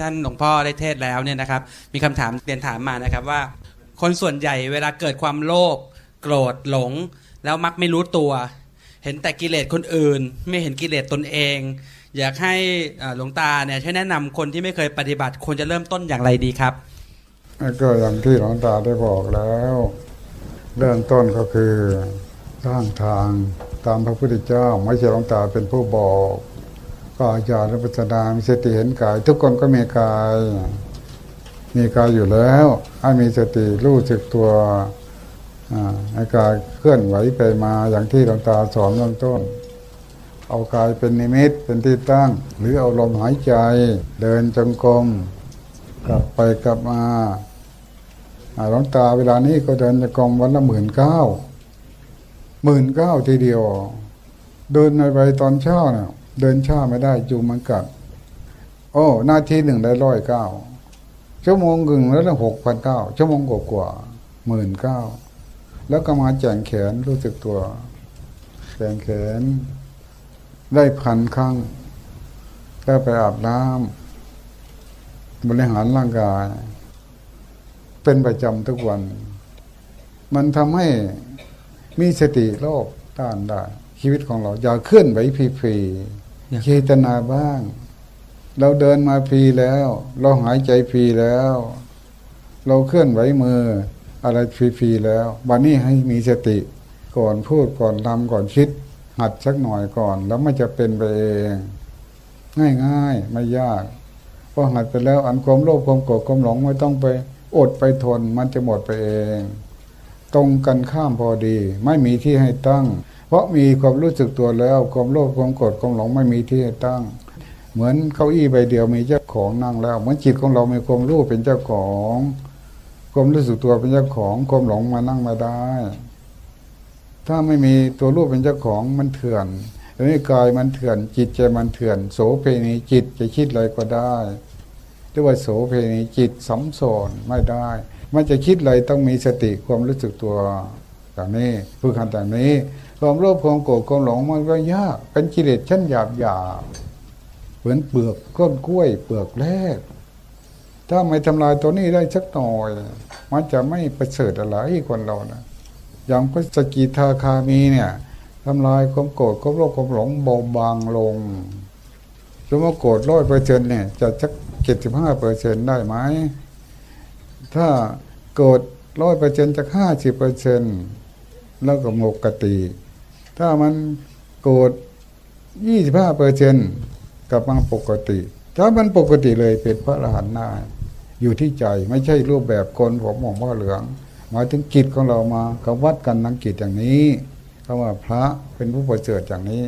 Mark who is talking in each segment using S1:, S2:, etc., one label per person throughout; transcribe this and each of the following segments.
S1: ที่ท่านหลวงพ่อได้เทศแล้วเนี่ยนะครับ มีคำถามเรียนถามมานะครับว่า คนส่วนใหญ่เวลาเกิดความโลภโกรธหลง แล้วมักไม่รู้ตัว เห็นแต่กิเลสคนอื่น ไม่เห็นกิเลสตนเอง อยากให้หลวงตาเนี่ยช่วยแนะนำคนที่ไม่เคยปฏิบัติควรจะเริ่มต้นอย่างไรดีครับ
S2: ก็อย่างที่หลวงตาได้บอกแล้วเริ่มต้นก็คือสร้างทางตามพระพุทธเจ้า ไม่ใช่หลวงตาเป็นผู้บอก ก็อาจารย์ปัสดามีสติเห็นกาย ทุกคนก็มีกาย มีกายอยู่แล้วให้มีสติรู้สึกตัวอากายเคลื่อนไหวไปมาอย่างที่หลวงตาสอนเริ่มต้น เอากายเป็นนิมิตเป็นที่ตั้ง หรือเอาลมหายใจเดินจงกรมกลับไปกลับมาอ่าหลวงตาเวลานี้ก็เดินจะกองวันละหมื่นเก้าหมื่นเก้าทีเดียว เดินในไปตอนเช้าเนี่ย เดินช้าไม่ได้จูงมันกัด โอ้หน้าทีหนึ่งได้ร้อยเก้าชั่วโมงกึ่งแล้วหกพันเก้าชั่วโมงกว่ากว่าหมื่นเก้าแล้วก็มาแจงแขนรู้สึกตัว แจงแขน ได้พันครั้งแล้ไปอาบน้ำบริหารร่างกาย เป็นประจำทุกวัน มันทำให้มีสติโลกต้านได้ ชีวิตของเราอย่าเคลื่อนไหวฟรีๆ เจตนาบ้าง เราเดินมาฟรีแล้ว เราหายใจฟรีแล้ว เราเคลื่อนไหวมือ อะไรฟรีๆแล้ววันนี้ให้มีสติก่อนพูดก่อนทำก่อนคิด หัดสักหน่อยก่อน แล้วไม่จะเป็นไปเอง ง่ายๆ ไม่ยากพอหัดไปแล้วอันความโลภความโกรธความหลงไม่ต้องไปอดไปทน มันจะหมดไปเอง ตรงกันข้ามพอดี ไม่มีที่ให้ตั้ง เพราะมีความรู้สึกตัวแล้วความโลภความโกรธความหลงไม่มีที่ให้ตั้ง เหมือนเก้าอี้ใบเดียวมีเจ้าของนั่งแล้ว เหมือนจิตของเรามีความรู้เป็นเจ้าของความรู้สึกตัวเป็นเจ้าของความหลงมานั่งมาได้ ถ้าไม่มีตัวรู้เป็นเจ้าของมันเถื่อนอนี้กายมันเถื่อน จิตใจมันเถื่อน โสเพณีจิตจะคิดอะไรก็ได้เรียว่าโสเพณีจิตสำสอนไม่ได้ มันจะคิดอะไรต้องมีสติความรู้สึกตัวอย่างนี้ฝึกหัดอย่างนี้ความโลภความโกรธความหลงมันก็ยากเป็นกิเลสชั้นหยาบหยาบเหมือนเปลือกก้นกล้วย เปลือกแรก ถ้าไม่ทำลายตัวนี้ได้สักหน่อย มันจะไม่ประเสริฐอะไรคนเรานะอย่างพระสกิทาคามีเนี่ยทำลายความโกรธความโลภความหลงเบาบางลงสมมติโกรธร้อยเปอร์เซ็นเนี่ยจะสักเจ็ดสิบห้าเปอร์เซ็นได้ไหม ถ้าโกรธร้อยเปอร์เซ็นจากห้าสิบเปอร์เซ็นแล้วก็ปกติ ถ้ามันโกรธยี่สิบห้าเปอร์เซ็นกลับมาปกติ ถ้ามันปกติเลยเป็นพระอรหันต์ได้อยู่ที่ใจไม่ใช่รูปแบบคนผมหมองว่าเหลืองหมายถึงกิจของเรามาเขาวัดกันนังกิจอย่างนี้คำว่าพระเป็นผู้ประเสริฐอย่างนี้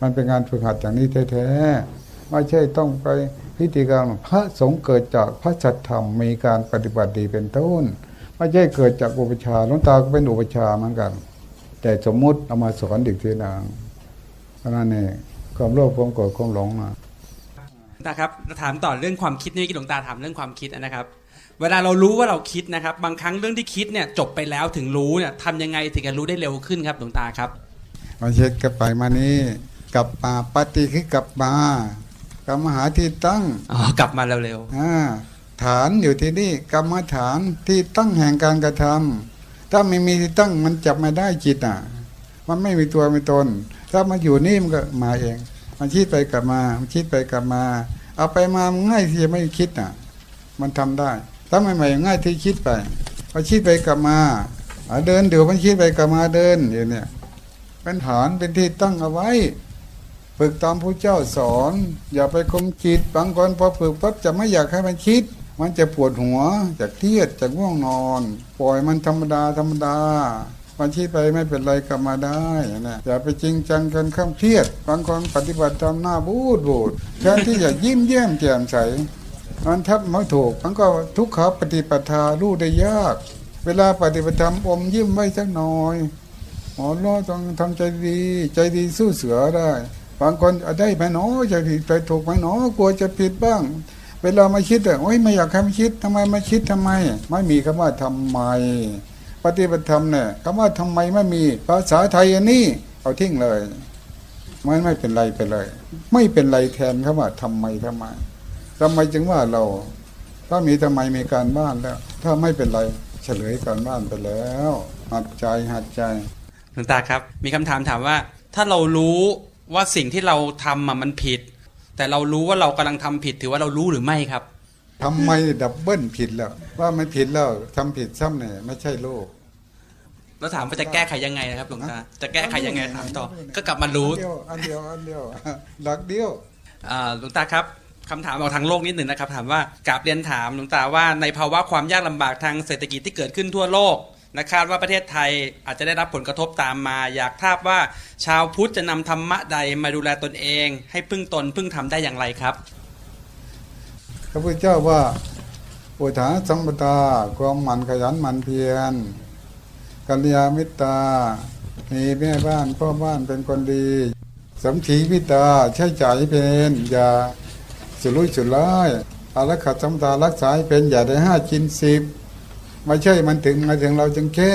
S2: มันเป็นงานฝึกหัดอย่างนี้แท้ๆ ไม่ใช่ต้องไปพิธีการพระสงฆ์เกิดจากพระสัทธรรมมีการปฏิบัติดีเป็นต้นไม่ใช่เกิดจากอุปชฌาย์หลวงตาก็เป็นอุปชฌาย์เหมือนกัน แต่สมมุติเอามาสอนเด็กทีนางเพราะนั่นเองความโลภความโกรธความหลงนะ
S1: นะครับถามต่อเรื่องความคิดนี่หลวงตาถามเรื่องความคิดนะครับ เวลาเรารู้ว่าเราคิดนะครับ บางครั้งเรื่องที่คิดเนี่ยจบไปแล้วถึงรู้เนี่ยทำยังไงถึงจะรู้ได้เร็วขึ้นครับหลวงตาครับ
S2: มาเช็ดกลับไปมานี่กลับมาปฏิคือกลับมา กลับมาหาที่ตั้ง
S1: อ๋อกลับมาเร็ว
S2: อ่าฐานอยู่ที่นี่กรรมฐานที่ตั้งแห่งการกระทำถ้าไม่มีที่ตั้งมันจับไม่ได้จิตอะ มันไม่มีตัวมีตน ถ้ามาอยู่นี่มันก็มาเอง มันคิดไปกลับมา มันคิดไปกลับมา เอาไปมามันง่ายที่จะไม่คิดอะ มันทำได้ ถ้าไม่ใหม่ง่ายที่คิดไปพอคิดไปกลับมาอะเดินเดี๋ยวมันคิดไปกลับมาเดินอย่างเนี้ยเป็นฐานเป็นที่ตั้งเอาไว้ ฝึกตามพระเจ้าสอน อย่าไปคมจิตบางคนพอฝึกปั๊บจะไม่อยากให้มันคิด มันจะปวดหัวจะเครียดจะง่วงนอน ปล่อยมันธรรมดาธรรมดามันคิดไปไม่เป็นไรกลับมาได้นะอย่าไปจริงจังจนข้ามเครียดบางคนปฏิบัติตามหน้าบูดบูดแทนที่จะยิ้มแย้มแจ่มใสมันทับไม่ถูกมันก็ทุกขปฏิปทารู้ได้ยาก เวลาปฏิบัติธรรมอมยิ้มไว้สักหน่อยหมอล้อต้องทำใจดี ใจดีสู้เสือได้ บางคนได้ไหมหนอจะผิดไปถูกไหมหนอกลัวจะผิดบ้าง เวลามาคิดอะโอ้ยไม่อยากให้มันคิดทำไมมาคิดทำไม ไม่มีคำว่าทำไม ปฏิบัติธรรมเนี่ยคำว่าทำไมไม่มีภาษาไทยอันนี้เอาทิ้งเลยมันไม่เป็นไรไปเลย ไม่เป็นไรแทนคำว่าทำไมทำไมทำไมจึงว่าเรา ถ้ามีทำไมมีการบ้านแล้ว ถ้าไม่เป็นไรเฉลยการบ้านไปแล้วหัดใจหัดใจ
S1: หลวงตาครับ มีคำถามถามว่า ถ้าเรารู้ ว่าสิ่งที่เราทำอะมันผิด แต่เรารู้ว่าเรากำลังทำผิดถือว่าเรารู้หรือไม่ครับ
S2: ทำไมดับเบิลผิดแล้ว ว่าไม่ผิดแล้วทำผิดซ้ำเนี่ยไม่ใช่โลก
S1: แล้วถามว่าจะแก้ไขยังไงนะครับหลวงตาจะแก้ไขยังไงถามต่อ ก็กลับมารู้
S2: อันเดียวอันเดียวอันเดียวหลักเดียว
S1: อ่าหลวงตาครับคำถามออกทางโลกนิดหนึ่งนะครับ ถามว่ากราบเรียนถามหลวงตาว่าในภาวะความยากลำบากทางเศรษฐกิจที่เกิดขึ้นทั่วโลก นะคาดว่าประเทศไทยอาจจะได้รับผลกระทบตามมา อยากทราบว่าชาวพุทธจะนำธรรมะใดมาดูแลตนเอง ให้พึ่งตนพึ่งทำได้อย่างไรครับ
S2: พระพุทธเจ้าว่าอุทาสัมปตาความหมั่นขยันหมั่นเพียรกัลยามิตรามีแม่บ้านพ่อบ้านเป็นคนดีสมถีพิตาใช้จ่ายให้เป็นอย่าสุรุ่ยสุร่ายอารักขาสัมปตารักษาเป็นอย่าได้ห้าชินสิบ ไม่ใช่มันถึงมาถึงเราจึงแค่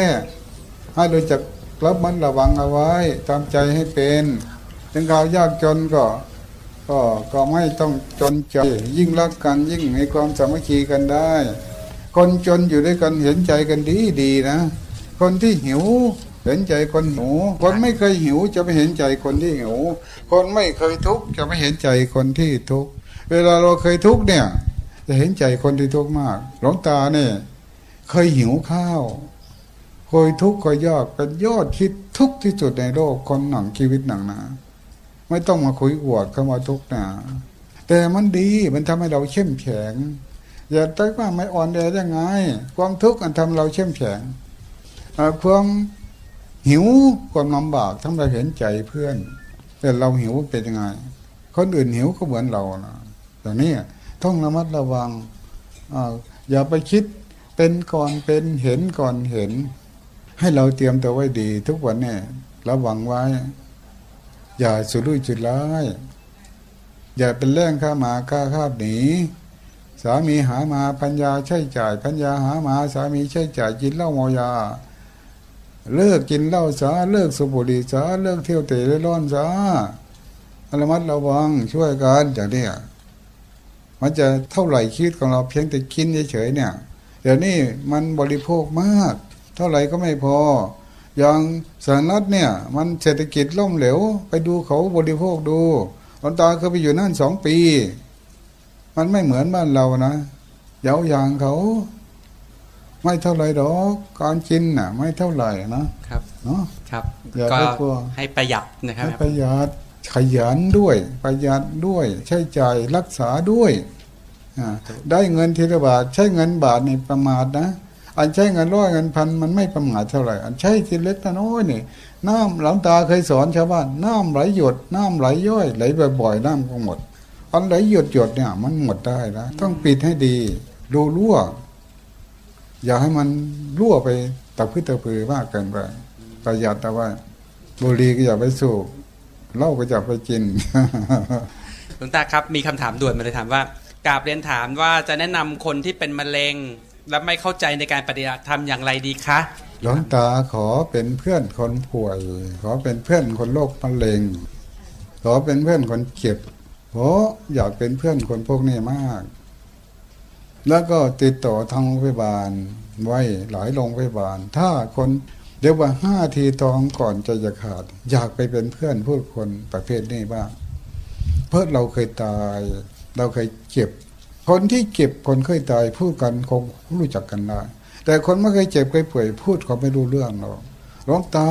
S2: ให้รู้จักรับมันระวังเอาไว้ทำใจให้เป็นถึงเขายากจนก็ ก็ก็ไม่ต้องจนใจยิ่งรักกันยิ่งมีความสามัคคีกันได้ คนจนอยู่ด้วยกันเห็นใจกันดีดีนะ คนที่หิวเห็นใจคนหิวคนไม่เคยหิวจะไม่เห็นใจคนที่หิว คนไม่เคยทุกข์จะไม่เห็นใจคนที่ทุกข์เวลาเราเคยทุกข์เนี่ย จะเห็นใจคนที่ทุกข์มาก หลวงตาเนี่ย เคยหิวข้าวเคยทุกข์เคยยากเป็นยอดคิดทุกที่สุดในโลกคนหนังชีวิตหนังนาไม่ต้องมาคุยอวดเข้ามาทุกข์นะแต่มันดีมันทำให้เราเข้มแข็ง อย่าตั้งว่าไม่อ่อนแอยังไง ความทุกข์มันทำเราเข้มแข็งความหิวความลำบากทำเราเห็นใจเพื่อน แต่เราหิวเป็นยังไง คนอื่นหิวก็เหมือนเรานะอย่างนี้ต้องระมัดระวังออย่าไปคิด เป็นก่อนเป็นเห็นก่อนเห็น ให้เราเตรียมตัวไว้ดี ทุกวันเนี่ยระวังไว้ อย่าสุรุ่ยจุดร้าย อย่าเป็นแร่งข้ามาข้าคาบหนีสามีหามาปัญญาใช้จ่ายปัญญาหามาสามีใช้จ่ายกินเหล้าเมายา เลิกกินเหล้าซะเลิกสูบบุหรี่ซะเลิกเที่ยวเตะเล่ร่อนซะระมัดระวังช่วยกันอย่างนี้มันจะเท่าไหร่ชีวิตของเราเพียงแต่กินเฉยๆเนี่ย เดี๋ยวนี้มันบริโภคมาก เท่าไหร่ก็ไม่พออย่างสหรัฐเนี่ยมันเศรษฐกิจล่มเหลวไปดูเขาบริโภคดูตอนตาเคยไปอยู่นั่นสองปี มันไม่เหมือนบ้านเรานะเยาอย่างเขา ไม่เท่าไหร่ดอกการกินน่ะ ไม่เท่าไหร่นะครับเนาะ
S1: ครับ
S2: อย่า
S1: ก็
S2: ไปกลัว
S1: ให้ประหยัดนะครับ
S2: ให้ประหยัดขยันด้วย ประหยัดด้วย ใช้จ่ายรักษาด้วยอ่า ได้เงินทีละบาท ใช้เงินบาทนี่ประมาทนะอันใช้เงินร้อยเงินพันมันไม่ประมาทเท่าไหร่ อันใช้ทีเล็กน้อยนี่น้ำหลังตาเคยสอนชาวบ้านน้ำไหลหยด น้ำไหลย่อย ไหลบ่อยๆน้ำก็หมด อันไหลหยดหยดเนี่ยมันหมดได้นะต้องปิดให้ดีดูรั่ว อย่าให้มันรั่วไปตะพื้นตะพือมากเกินไปประหยัดเอาไว้บุหรี่ก็อย่าไปสูบเหล้าก็อย่าไปกิน
S1: หลวงตาครับมีคำถามด่วนมาเลยถามว่า กราบเรียนถามว่าจะแนะนำคนที่เป็นมะเร็ง และไม่เข้าใจในการปฏิบัติธรรมอย่างไรดีคะ
S2: หลวงตาขอเป็นเพื่อนคนป่วย ขอเป็นเพื่อนคนโรคมะเร็ง ขอเป็นเพื่อนคนเจ็บเพราะอยากเป็นเพื่อนคนพวกนี้มาก แล้วก็ติดต่อทางโรงพยาบาลไว้หลายโรงพยาบาล ถ้าคนเรียกว่าห้าทีทองก่อนใจจะขาด อยากไปเป็นเพื่อนผู้คนประเภทนี้บ้างเพราะเราเคยตาย เราเคยเจ็บ คนที่เจ็บคนเคยตายพูดกันคงรู้จักกันได้แต่คนไม่เคยเจ็บเคยป่วยพูดเขาไม่รู้เรื่องหรอกหลงตา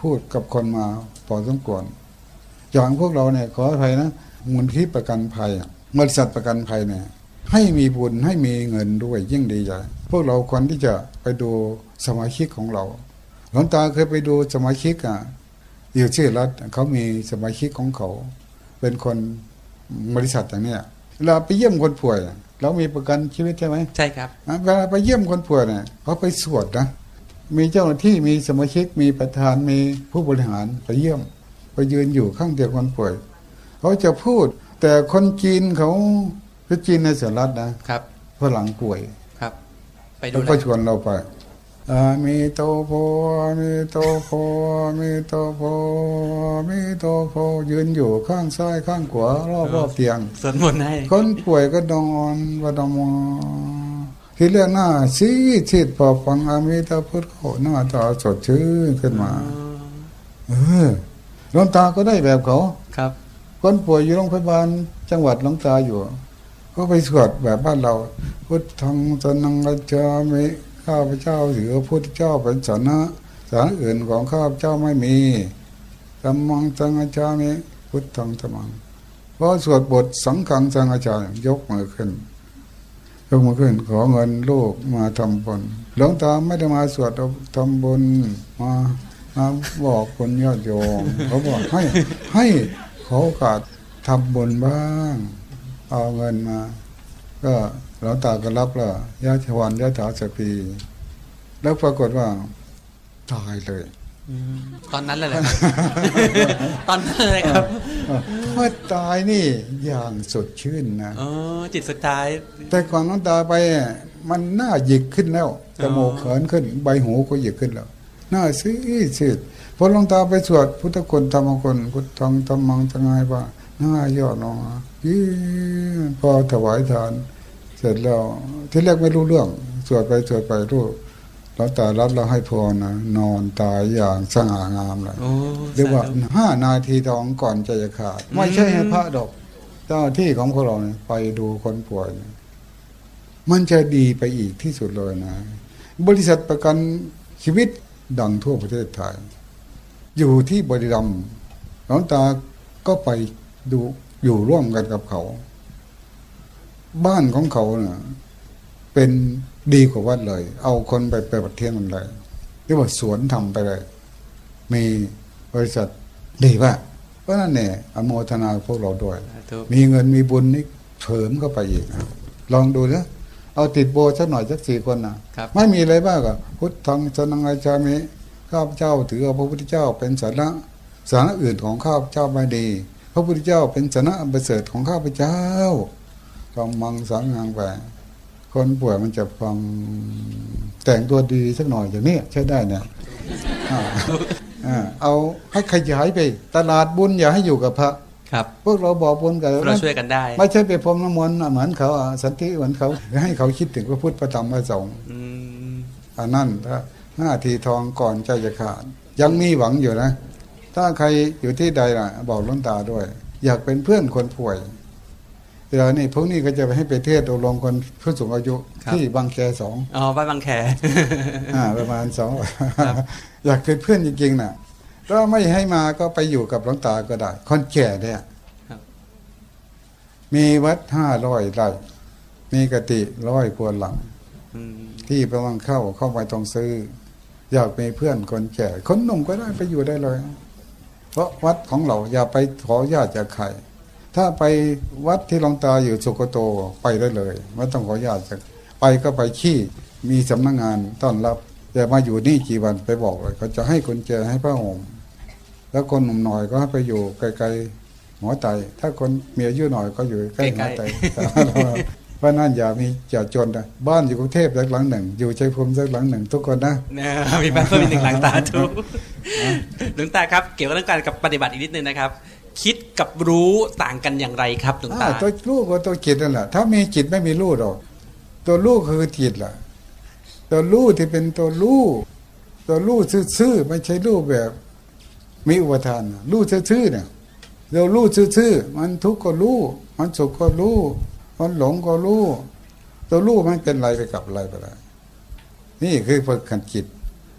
S2: พูดกับคนมาพอสมควรอย่างพวกเราเนี่ยขออภัยนะมูลที่ประกันภัยบริษัทประกันภัยเนี่ย ให้มีบุญให้มีเงินด้วยยิ่งดีใหญ่พวกเราควรที่จะไปดูสมาชิกของเราหลวงตาเคยไปดูสมาชิกอะอยู่ชื่อรัฐเขามีสมาชิกของเขา เป็นคนบริษัทอย่างเนี้ย เวลาไปเยี่ยมคนป่วยเรามีประกันชีวิตใช่ไหม
S1: ใช่ครับ
S2: อะเวลาไปเยี่ยมคนป่วยเนี่ยเขาไปสวดนะมีเจ้าหน้าที่มีสมาชิกมีประธานมีผู้บริหารไปเยี่ยมไปยืนอยู่ข้างเตียงคนป่วยเขาจะพูด แต่คนจีนเขาคือจีนในสหรัฐนะครับฝรั่งป่วย
S1: ครับ ไปดู
S2: แล้ว
S1: แล
S2: ก็ชวนเราไป อามิโตโพอามิโตโพอามิโตโพอามิโตโพยืนอยู่ข้างซ้ายข้างขวารอบรอบเตียง
S1: สวดมนต์ให้
S2: คนป่วยก็นอนวดมที่เรื่องหน้าซีดซีดพอฟังอามิตาพุทธโขหน้าตาสดชื่นขึ้นมา เออหลวงตาก็ได้แบบเขา
S1: ครับ
S2: คนป่วยอยู่โรงพยาบาลจังหวัดหลวงตาอยู่ ก็ไปสวดแบบบ้านเราพุทธังสนังกัจจามิ ข้าพเจ้าถือพุทธเจ้าเป็นสนะสารอื่นของข้าพเจ้าไม่มีธัมมังสังกัจจามิพุทธังธรรมังพอสวดบทสังฆังสังกัจจายกมือขึ้น ยกมือขึ้น ขอเงินลูกมาทำบุญหลวงตาไม่ได้มาสวดทำบุญมามาบอกคนญาติโยมเขาบอกให้ให้เขาโอกาสทำบุญบ้าง เอาเงินมา ก็ หลวงตาก็รับแล้วยาชวันยาถาสปีแล้วปรากฏว่าตายเลย
S1: อืมตอนนั้นเลยเหรอครับตอนนั้นเลยครับ
S2: เมื่อตายนี่อย่างสดชื่นนะ
S1: อ๋อจิตสุดท้าย
S2: แต่ก่อนน้องตาไปอะมันหน้าหยิกขึ้นแล้วจมูกเขินขึ้น ใบหูก็หยิกขึ้นแล้ว หน้าซีดซีดพอหลวงตาไปสวดพุทธคุณธรรมคุณพุทธังธรรมังทั้งไงว่าหน้าย่อลงมายิ้มพอถวายทาน เสร็จแล้วที่แรกไม่รู้เรื่อง สวดไปสวดไปรู้หลวงตารับเราให้พรนะนอนตายอย่างสง่างามเลย
S1: โอ้
S2: เรียกว่า
S1: สธุ
S2: ห้านาทีทองก่อนใจจะขาด ไม่ใช่ให้พระดอก เจ้าที่ของพวกเราเนี่ยไปดูคนป่วยเนี่ยมันจะดีไปอีกที่สุดเลยนะ บริษัทประกันชีวิตดังทั่วประเทศไทย อยู่ที่บริรัมย์หลวงตาก็ไปดูอยู่ร่วมกันกับเขา บ้านของเขาเนี่ยเป็นดีกว่าวัดเลย เอาคนไปไปประเทศมันเลยเรียกว่าสวนทำไปเลย มีบริษัทดีป่ะเพราะนั่นเนี่ยอนุโมทนาพวกเราด้วย
S1: สาธุ
S2: มีเงินมีบุญนี่เพิ่มเข้าไปอีกนะลองดูนะเอาติดโบสักหน่อยสักสี่คนนะครับไม่มีอะไรบ้างก็พุทธังสนังอาจามิข้าพเจ้าถือเอาพระพุทธเจ้าเป็นสาระสาระอื่นของข้าพเจ้าไม่ดี พระพุทธเจ้าเป็นสาระอันประเสริฐของข้าพเจ้า ลองมังสังงางไป คนป่วยมันจะฟังแต่งตัวดีสักหน่อยอย่างนี้ใช้ได้เนี่ยอ่าอ่าเอาให้ขยายไป ตลาดบุญอย่าให้อยู่กับพระ
S1: ครับ
S2: พวกเราบอกบุญกัน
S1: เราช่วยกันได้
S2: ไม่ใช่ไปพรมน้ำมนต์เหมือนเขาอะสันติเหมือนเขาให้เขาคิดถึงพระพุทธพระธรรมพระสงฆ์
S1: อืม
S2: อันนั้นถ้าหน้าทีทองก่อนใจจะขาด ยังมีหวังอยู่นะ ถ้าใครอยู่ที่ใดล่ะ บอกหล้นตาด้วย อยากเป็นเพื่อนคนป่วย เดี๋ยวนี้พวกนี้ก็จะไปให้ไปเทศน์อบรมคนผู้สูงอายุที่บางแคสอง
S1: อ๋อบ้านบางแค
S2: อ่าประมาณสอง
S1: ครับ
S2: อยากเป็นเพื่อนจริงๆน่ะถ้าไม่ให้มาก็ไปอยู่กับหลวงตาก็ได้คนแก่เนี่ย
S1: ครับ
S2: มีวัดห้าร้อยไร่มีกติร้อยกว่าหลัง
S1: อืม
S2: ที่ประวังเข้าเข้าไปต้องซื้อ อยากมีเพื่อนคนแก่คนหนุ่มก็ได้ไปอยู่ได้เลย เพราะวัดของเราอย่าไปขอญาติจากใคร ถ้าไปวัดที่หลวงตาอยู่สุโกโตไปได้เลยไม่ต้องขอญาติจากไปก็ไปขี้มีสำนักงานต้อนรับอย่ามาอยู่นี่กี่วันไปบอกเลยเขาจะให้คนแจให้ผ้าห่มแล้วคนหนุ่มหน่อยก็ให้ไปอยู่ไกลๆหมอไตถ้าคนมีอายุหน่อยก็อยู่ใกล้หมอไตเพราะนั่นอย่ามีอย่าจนนะบ้านอยู่กรุงเทพสักหลังหนึ่ง อยู่ชัยภูมิสักหลังหนึ่ง ทุกคนนะ
S1: เนี่ยมีบ้านเพิ่มอีกหนึ่งหลังตาทุกหลวงตาครับ เกี่ยวกับเรื่องการกับปฏิบัติอีกนิดนึงนะครับ คิดกับรู้ต่างกันอย่างไรครับหลวงตา
S2: ตัวลูกกับตัวจิตนั่นแหละถ้ามีจิตไม่มีลูกหรอก ตัวลูกคือจิตล่ะ ตัวลูกที่เป็นตัวลูกตัวลูกซื่อๆไม่ใช่ลูกแบบ มีอุปทานลูกซื่อๆเนี่ยเราลูกซื่อๆมันทุกข์ก็ลูกมันสุขก็ลูกมันหลงก็ลูกตัวลูกมันเป็นอะไรไปกับอะไรไปแล้วนี่คือฝึกขันจิต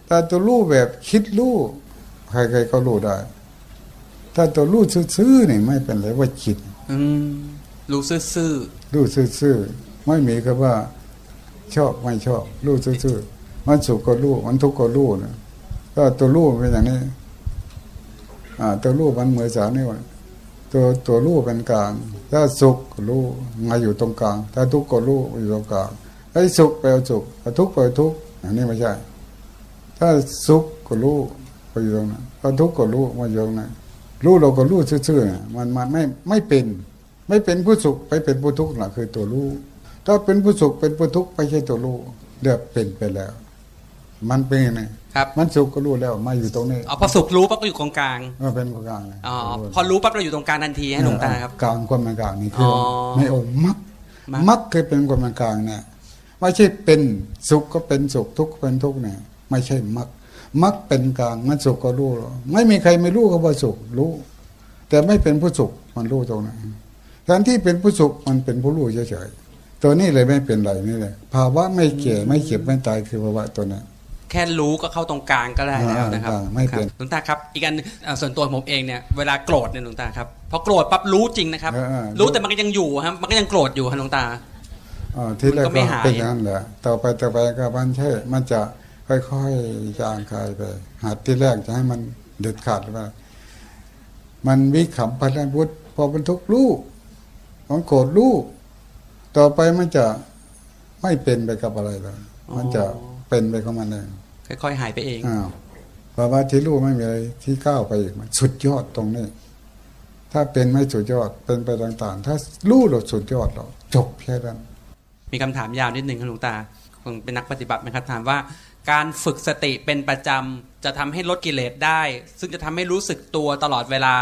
S2: แต่ตัวลูกแบบคิดลูกใครๆก็รู้ได้ ถ้าตัวลูกซื่อๆเนี่ยไม่เป็นไรว่าจิต
S1: อืมรู้ซื่อ
S2: รู้ซื่อๆไม่มีคำว่า ชอบไม่ชอบรู้ซื่อๆมันสุขก็รู้มันทุกข์ก็รู้นะก็ตัวรู้เป็นอย่างนี้ อ่า ตัวรู้มันเหมือนสารนี่วะตัวตัวรู้เป็นกลาง ถ้าสุขก็รู้มาอยู่ตรงกลาง ถ้าทุกข์ก็รู้อยู่ตรงกลางไอ้สุขแปลว่าสุขถ้าทุกข์แปลว่าทุกข์อันนี้ไม่ใช่ ถ้าสุขก็รู้ไปอยู่ตรงนั้นถ้าทุกข์ก็รู้มาอยู่ตรงนั้น รู้เราก็รู้ซื่อๆน่ะมันมันไม่ไม่เป็น ไม่เป็นผู้สุขไปเป็นผู้ทุกข์น่ะคือตัวรู้ ถ้าเป็นผู้สุขเป็นผู้ทุกข์ไม่ใช่ตัวรู้เรียกเป็นไปแล้วนมันเป็นยังไง
S1: ครับ
S2: มันสุขก็รู้แล้วมาอยู่ตรงนี้
S1: อ๋อพอสุขรู้ปั๊บก็อยู่ตรงกลาง
S2: มันเป็นกลางเลย
S1: อ๋อพอรู้ปั๊บเราอยู่ตรงกลางทันทีให้หลวงตาครับ
S2: กลางความเป็นกลางนี่คืออ
S1: อ
S2: ในองค์มรรค
S1: มรรค
S2: มรรคคือเป็นความเป็นกลางเนี่ยไม่ใช่เป็นสุขก็เป็นสุขทุกข์ก็เป็นทุกข์เนี่ยไม่ใช่มรรค มรรคเป็นกลางมันสุขก็รู้หรอกไม่มีใครไม่รู้ก็ว่าสุขรู้ แต่ไม่เป็นผู้สุขมันรู้ตรงนั้นแทนที่เป็นผู้สุขมันเป็นผู้รู้เฉยๆตัวนี้เลยไม่เป็นไรนี่เลยภาวะไม่แก่ไม่เจ็บไม่ตายคือภาวะตัวนั้น
S1: แค่รู้ก็เข้าตรงกลางก็ได้แล้วนะครับ
S2: อ่าไม่เป็น
S1: ครับหลวงตาครับ อีกอันเอ่อส่วนตัวผมเองเนี่ยเวลาโกรธเนี่ยหลวงตาครับพอโกรธปั๊บรู้จริงนะครับ
S2: เออเออ
S1: รู้แต่มันก็ยังอยู่ครับมันก็ยังโกรธอยู่ครับหลวงตา
S2: อ่าที่แรก
S1: มันก็ไม่
S2: ก็
S1: หาย
S2: เป็นอย่างนั้นแหละต่อไปต่อไปก็มันใช่มันจะ ค่อยๆจางคลายไปหัดที่แรกจะให้มันเด็ดขาดว่ามันวิขำพันธ์วุฒิพอเป็นทุกข์ลูกมันโกรธลูก ต่อไปมันจะไม่เป็นไปกับอะไรเลยมันจะเป็นไปของมันเอง
S1: ค่อยๆหายไปเอง
S2: อ้าวภาวะที่ลูกไม่มีอะไรที่ก้าวไปอีกมันสุดยอดตรงนี้ถ้าเป็นไม่สุดยอดเป็นไปต่าง ๆ ถ้าลูกเราสุดยอดเราจบแค่นั้น
S1: มีคำถามยาวนิดหนึ่งครับหลวงตาคงเป็นนักปฏิบัติไหมครับถามว่า การฝึกสติเป็นประจำจะทำให้ลดกิเลสได้ ซึ่งจะทำให้รู้สึกตัวตลอดเวลา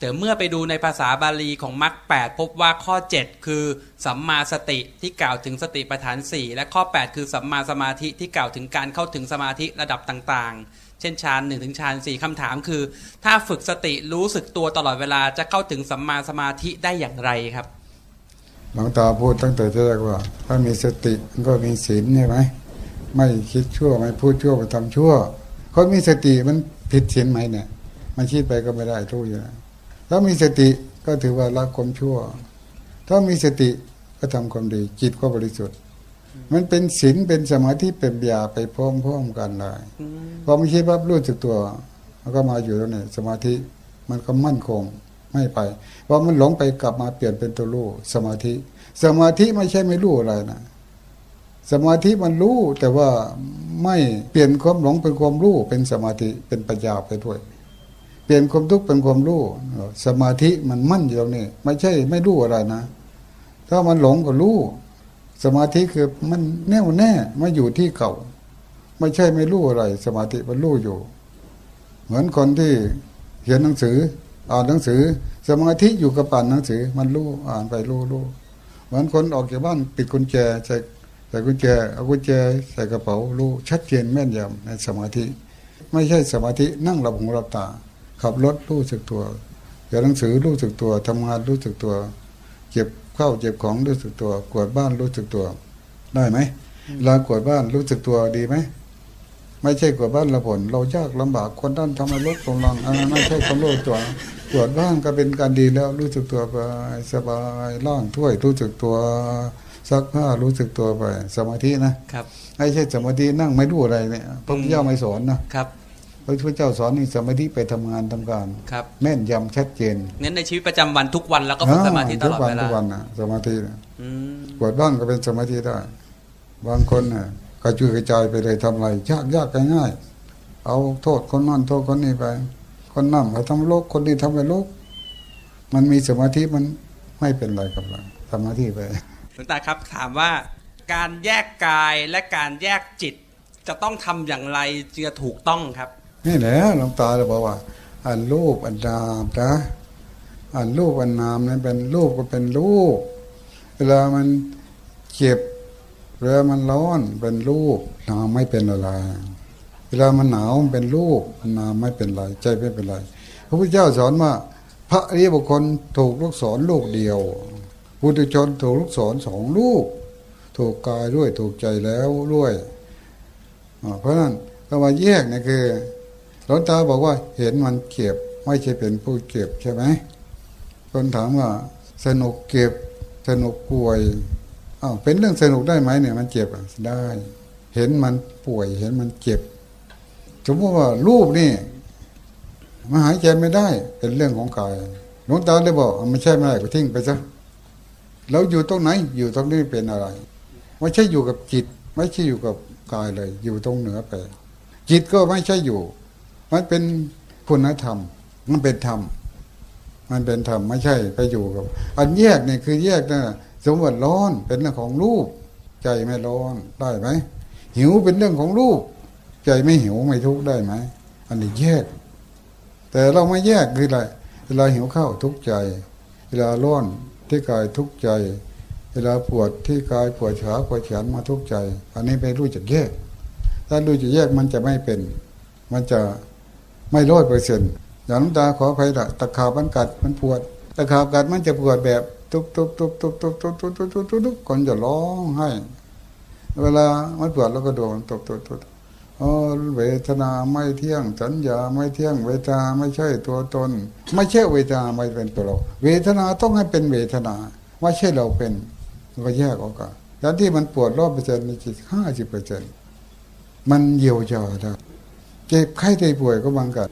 S1: แต่เมื่อไปดูในภาษาบาลีของมรรคแพบว่าข้อ 7 คือ สัมมาสติที่กล่าวถึงสติปัฏฐาน 4 และข้อ 8 คือสัมมาสมาธิที่กล่าวถึงการเข้าถึงสมาธิระดับต่างๆ เช่นฌาน1ถึงฌาน4คำถามคือ ถ้าฝึกสติรู้สึกตัวตลอดเวลาจะเข้าถึงสัมมาสมาธิได้อย่างไรครับ
S2: หลวงตาพูดตั้งแต่แรกว่า ถ้ามีสติก็มีศีลใช่ไหม ไม่คิดชั่วไม่พูดชั่วไม่ทำชั่ว คนมีสติมันผิดศีลไหมเนี่ยมันคิดไปก็ไม่ได้ทุกอย่างถ้ามีสติก็ถือว่าละความชั่ว ถ้ามีสติก็ทำความดี จิตก็บริสุทธิ์ มันเป็นศีลเป็นสมาธิเป็นปัญญาไปพร้อมๆกันได้พอไม่คิดว่ารู้สึกตัวมันก็มาอยู่ตรงนี้สมาธิมันก็มั่นคงไม่ไปพอมันหลงไปกลับมาเปลี่ยนเป็นตัวรู้สมาธิ สมาธิไม่ใช่ไม่รู้อะไรนะ สมาธิมันรู้แต่ว่าไม่เปลี่ยนความหลงเป็นความรู้เป็นสมาธิเป็นปัญญาไปด้วย เปลี่ยนความทุกข์เป็นความรู้สมาธิมันมั่นอยู่ตรงนี้ไม่ใช่ไม่รู้อะไรนะ ถ้ามันหลงก็รู้สมาธิคือมันแน่วแน่มาอยู่ที่เก่า ไม่ใช่ไม่รู้อะไร สมาธิมันรู้อยู่ เหมือนคนที่เขียนหนังสืออ่านหนังสือ สมาธิอยู่กับป่านหนังสือ มันรู้อ่านไปรู้รู้เหมือนคนออกจากบ้านปิดกุญแจใส่ ใส่กุญแจเอากุญแจใส่กระเป๋ารู้ชัดเจนแม่นยำในสมาธิ ไม่ใช่สมาธินั่งหลับหูหลับตา ขับรถรู้สึกตัวเขียนหนังสือรู้สึกตัวทำงานรู้สึกตัว เก็บข้าวเก็บของรู้สึกตัว กวาดบ้านรู้สึกตัว ได้ไหมเวลากวาดบ้านรู้สึกตัวดีไหมไม่ใช่กวาดบ้านละผล เรายากลำบากคนด้านทำให้ลดตรงลังอันนั้นไม่ใช่ความรู้ตัวกวาดบ้านก็เป็นการดีแล้วรู้สึกตัวไปสบายล่างถ้วยรู้สึกตัว ซักผ้ารู้สึกตัวไป สมาธินะครับไม่ใช่สมาธินั่งไม่รู้อะไรเนี่ยพระพุทธเจ้าไม่สอนนะครับพระพุทธเจ้าสอนนี่สมาธิไปทำงานทำการ
S1: ครับ
S2: แม่นยำชัดเจน
S1: งั้นในชีวิตประจำวันทุกวันแล้วก็ฝึกสมาธิตลอดเว
S2: ทุกวัน
S1: ลา
S2: ทุกวันนะสมาธินะ
S1: อืม
S2: กวาดบ้านก็เป็นสมาธิได้บางคนน่ะกระจุยกระจายไปเลยทำอะไรยากยากง่ายๆเอาโทษคนนั่นโทษคนนี้ไป คนนั่นเขาทำโลกคนนี้ทำไปโลกมันมีสมาธิมันไม่เป็นไรกับเราสมาธิไป
S1: หลวงตาครับถามว่าการแยกกายและการแยกจิต จะต้องทำอย่างไรจึงจะถูกต้องครับ
S2: นี่แหละหลวงตาเลยบอกว่า อันรูปอันนามนะอันรูปอันนามนั้นเป็นรูปก็เป็นรูปเวลามันเจ็บเวลามันร้อนเป็นรูปนามไม่เป็นอะไร เวลามันหนาวเป็นรูปนามไม่เป็นไรใจไม่เป็นไร พระพุทธเจ้าสอนว่าพระอริยบุคคลถูกลูกศรลูกเดียว ปุถุชนถูกลูกศรสองลูก ถูกกายด้วยถูกใจแล้วด้วย เพราะนั้นคำว่าแยกเนี่ยคือหลวงตาบอกว่าเห็นมันเก็บ ไม่ใช่เป็นผู้เก็บใช่ไหมคนถามว่าสนุกเก็บสนุกป่วยอ้าวเป็นเรื่องสนุกได้ไหมเนี่ยมันเจ็บได้ เห็นมันป่วยเห็นมันเจ็บสมมติว่ารูปนี่มันหายใจไม่ได้เป็นเรื่องของกายหลวงตาเลยบอกไม่ใช่ไม่ได้ก็ทิ้งไปซะ เราอยู่ตรงไหน อยู่ตรงนี้เป็นอะไร ไม่ใช่อยู่กับจิต ไม่ใช่อยู่กับกายเลย อยู่ตรงเหนือไป จิตก็ไม่ใช่อยู่ มันเป็นคุณธรรม มันเป็นธรรม มันเป็นธรรมไม่ใช่ไปอยู่กับ อันแยกเนี่ยคือแยกนะสมมติร้อนเป็นเรื่องของรูป ใจไม่ร้อนได้ไหมหิวเป็นเรื่องของรูป ใจใจไม่หิวไม่ทุกข์ได้ไหมอันนี้แยก แต่เราไม่แยกคืออะไรเวลาหิวข้าวทุกข์ใจ เวลาร้อน ที่กายทุกข์ใจ เวลาปวดที่กายปวดขาปวดแขนมาทุกข์ใจ อันนี้ไม่รู้จักแยก ถ้ารู้จักแยกมันจะไม่เป็น มันจะไม่ร้อยเปอร์เซ็นต์อย่างน้ำตาขออภัยละตะขาบมันกัดมันปวด ตะขาบกัดมันจะปวดแบบทุบทุบทุบทุบทุบทุบทุบทุบทุบทุบทุบคนจะร้องไห้ เวลามันปวดแล้วก็โดนตบตบตบ เวทนาไม่เที่ยงสัญญาไม่เที่ยงเวทนาไม่ใช่ตัวตน ไม่ใช่เวทนาไม่เป็นตัวเรา เวทนาต้องให้เป็นเวทนาไม่ใช่เราเป็นก็แยกออกกันแล้วที่มันปวดรอบเปอร์เซ็นต์ในจิตห้าสิบเปอร์เซ็นต์มันเยียวยาได้เจ็บไข้ได้ป่วยก็บังกัน